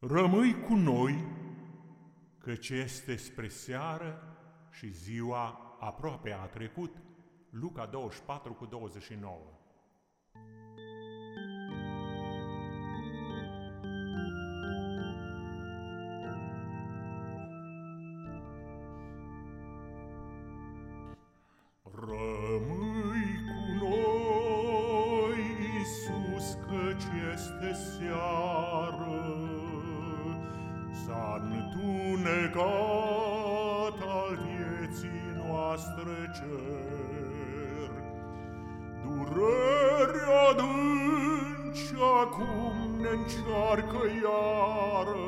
Rămâi cu noi, căci este spre seară și ziua aproape a trecut. Luca 24 cu 29 întunecat al vieții noastre cer. Dureri adânci acum ne încearcă iară,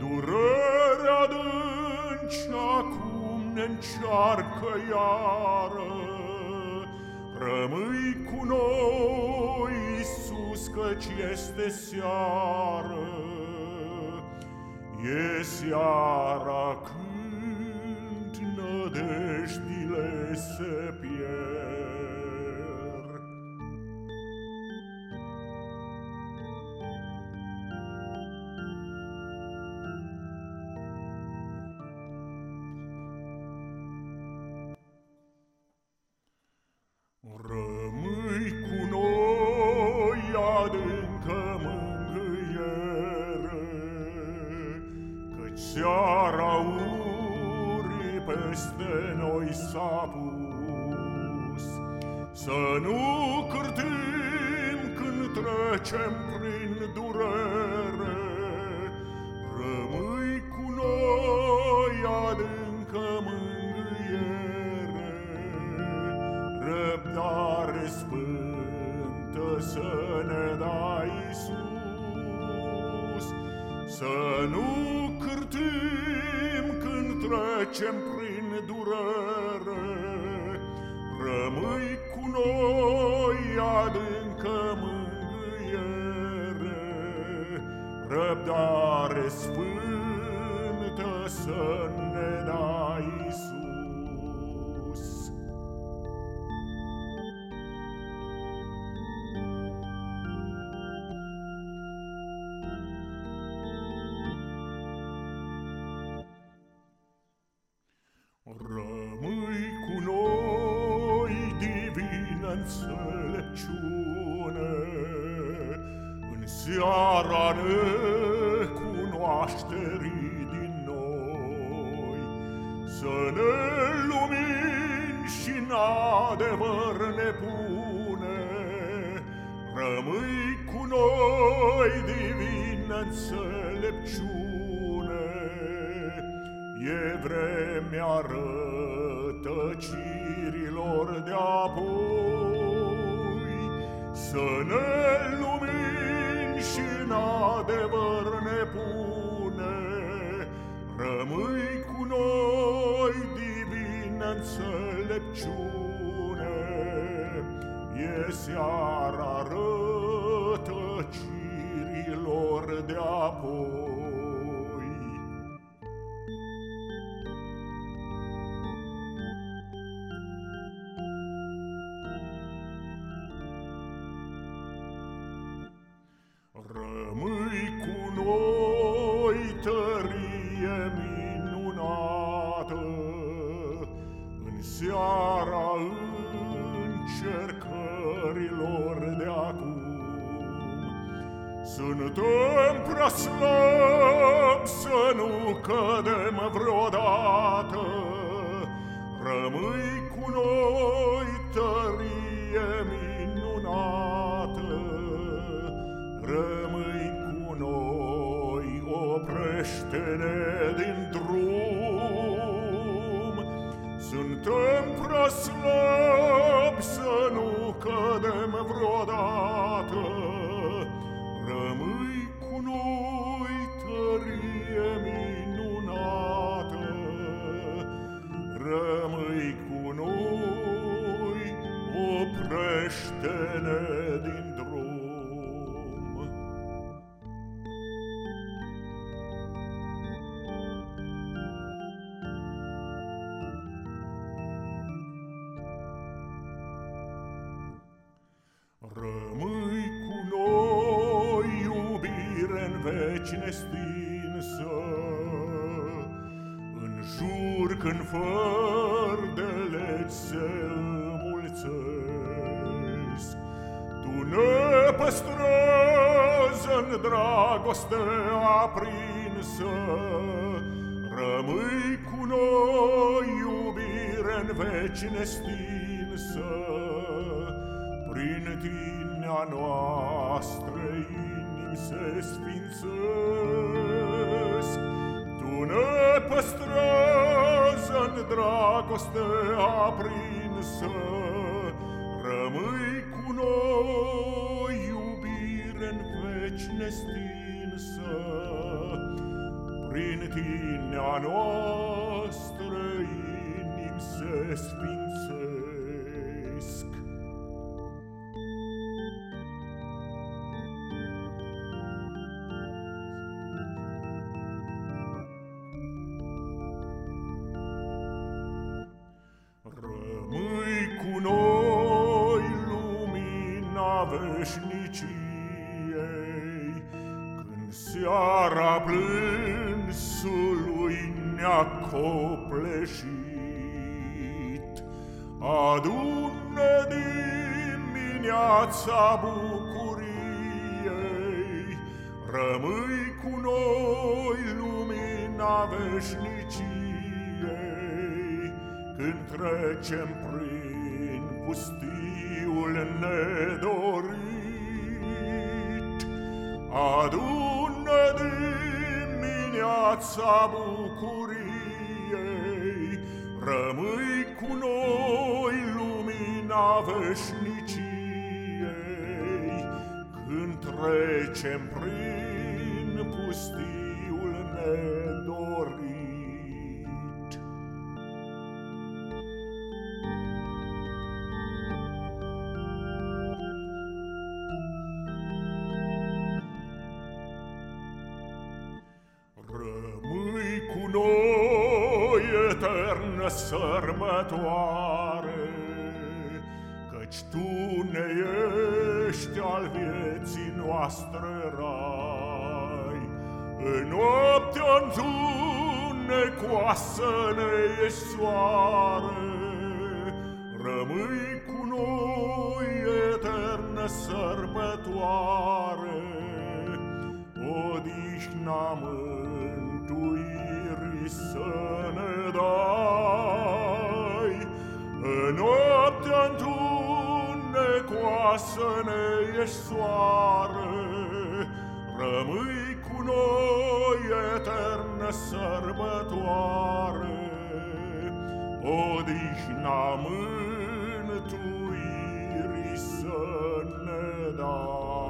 Dureri adânci acum ne încearcă iară, Rămâi cu noi, Iisus, căci este seară, E seara când nădejdile se pierd. Peste noi s-a pus. Să nu cârtim când trecem prin durere, Rămâi cu noi adâncă mângâiere, Răbdare sfântă să ne dai, Iisus, Să nu cârtim când trecem prin durere, Rămâi înțelepciune, În seara necunoașterii din noi, Să ne lumini și în adevăr ne pune. Rămâi cu noi, divină înțelepciune, E vremea rătăcirilor Să ne lumini și în adevăr ne pune. Rămâi cu noi, divină înțelepciune, E seara rătăcirilor de apoi. Suntem prea slabi să nu cădem vreodată, Rămâi cu noi, tărie minunată, Rămâi cu noi, oprește-ne din drum. Suntem prea slabi să nu cădem vreodată unui tărie minunată, rămâi cu noi, oprește-ne din drum. Rămâi veci nestinsă. În jur când fără de legi se mulțesc, Tu ne păstrezi în dragoste aprinsă, Rămâi cu noi, iubire în veci nestinsă, Prin tine a noastră inimi se sfințesc. Tu ne păstrezi în dragoste aprinsă, Rămâi cu noi, iubire în veci nestinsă, prin tine a noastră inim se sfințesc. Cu noi lumina veșniciei, Când seara plâng Iisului ne-a copleșit. Adună dimineața bucuriei, Rămâi cu noi lumina veșniciei, Când trecem prin pustiul nedorit. Adună dimineața viața bucuriei, Rămâi cu noi lumina veșniciei, Când trecem prin pustiul sărbătoare, Căci Tu ne ești al vieții noastre rai. În noaptea întunecoasă ne ești soare, Rămâi cu noi eternă sărbătoare, Odihna mântuirii să ne dai. pasne e soare, rămâi cu noi eterne sărbătoare. Odihna mântuirii să ne dai.